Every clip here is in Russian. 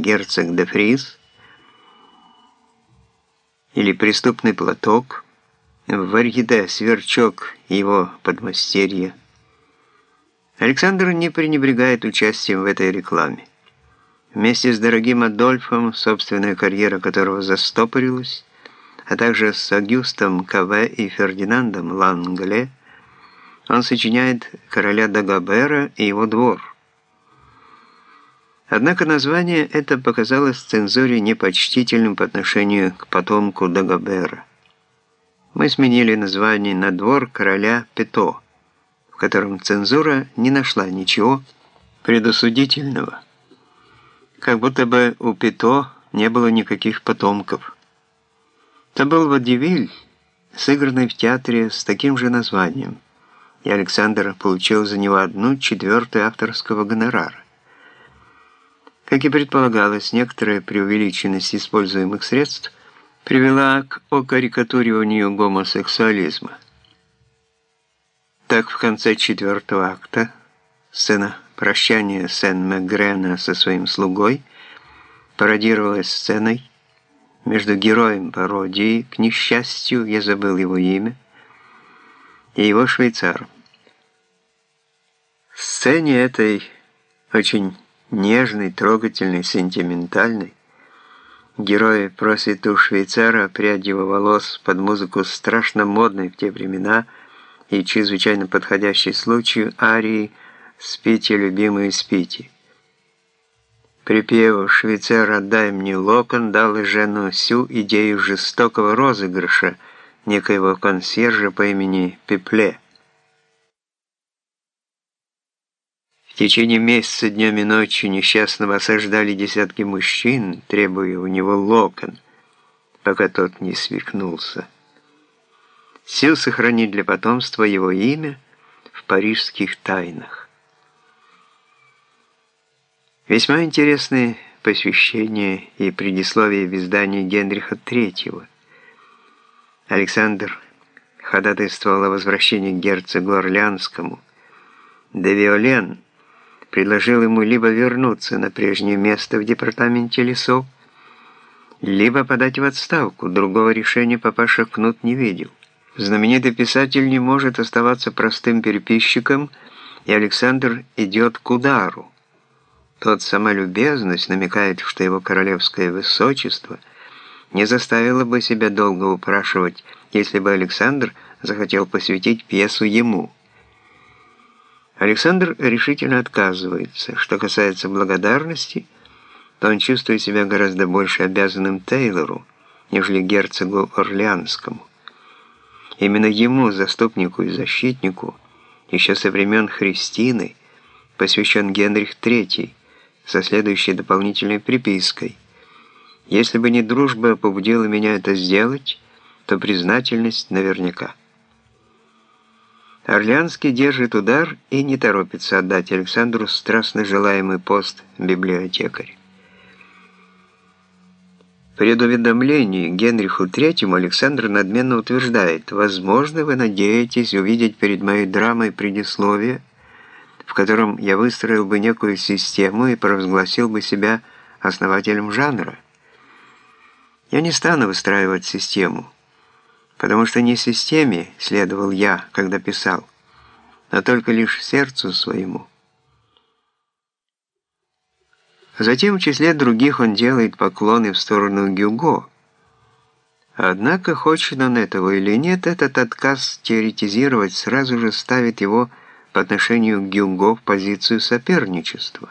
герцог де Фрис, или преступный платок, в Варьеде сверчок и его подмастерье. Александр не пренебрегает участием в этой рекламе. Вместе с дорогим Адольфом, собственная карьера которого застопорилась, а также с Агюстом Каве и Фердинандом Лангле, он сочиняет «Короля Дагобера» и его двор. Однако название это показалось цензуре непочтительным по отношению к потомку Дагобера. Мы сменили название на «Двор короля Пето», в котором цензура не нашла ничего предосудительного. Как будто бы у Пето не было никаких потомков. Это был водевиль, сыгранный в театре с таким же названием, и Александр получил за него одну четвертую авторского гонорара. Как и предполагалось, некоторая преувеличенность используемых средств привела к окарикатуриванию гомосексуализма. Так, в конце четвертого акта сцена прощания Сен-Мегрена со своим слугой пародировалась сценой между героем пародии, к несчастью, я забыл его имя, и его швейцаром. В сцене этой очень нежной, трогательной, сентиментальной герой просит у швейцара прядь его волос под музыку страшно модной в те времена – и чрезвычайно подходящий случаю арии «Спите, любимые, спите». Припев «Швейцар, отдай мне локон» дал Жену всю идею жестокого розыгрыша некоего консьержа по имени Пепле. В течение месяца днем и ночью несчастного осаждали десятки мужчин, требуя у него локон, пока тот не свихнулся сил сохранить для потомства его имя в парижских тайнах. Весьма интересны посвящение и предисловие в издании Генриха III. Александр ходатайствовал о возвращении к герцогу Орлеанскому. Де Виолен предложил ему либо вернуться на прежнее место в департаменте лесов, либо подать в отставку. Другого решения папаша Кнут не видел. Знаменитый писатель не может оставаться простым переписчиком, и Александр идет к удару. Тот сама любезность намекает, что его королевское высочество не заставило бы себя долго упрашивать, если бы Александр захотел посвятить пьесу ему. Александр решительно отказывается. Что касается благодарности, то он чувствует себя гораздо больше обязанным Тейлору, нежели герцогу Орлеанскому. Именно ему, заступнику и защитнику, еще со времен Христины, посвящен Генрих III со следующей дополнительной припиской. «Если бы не дружба побудила меня это сделать, то признательность наверняка». Орлеанский держит удар и не торопится отдать Александру страстно желаемый пост библиотекаря предуведомлении Генриху III Александр надменно утверждает, «Возможно, вы надеетесь увидеть перед моей драмой предисловие, в котором я выстроил бы некую систему и провозгласил бы себя основателем жанра. Я не стану выстраивать систему, потому что не системе следовал я, когда писал, а только лишь сердцу своему». Затем в числе других он делает поклоны в сторону Гюго. Однако, хочет он этого или нет, этот отказ теоретизировать сразу же ставит его по отношению к Гюго в позицию соперничества.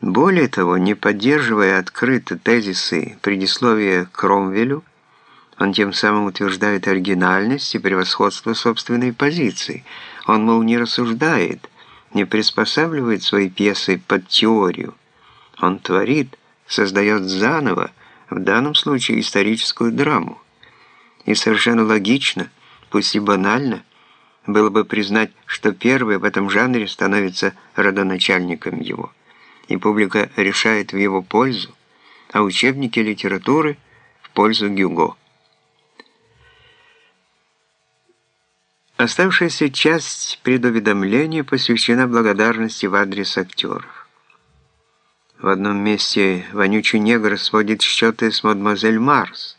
Более того, не поддерживая открыто тезисы предисловия Кромвелю, он тем самым утверждает оригинальность и превосходство собственной позиции. Он, мол, не рассуждает – не приспосабливает свои пьесы под теорию. Он творит, создает заново, в данном случае историческую драму. И совершенно логично, пусть и банально, было бы признать, что первый в этом жанре становится родоначальником его, и публика решает в его пользу, а учебники литературы в пользу Гюго. Оставшаяся часть предуведомления посвящена благодарности в адрес актеров. В одном месте вонючий негр сводит счеты с мадемуазель Марс.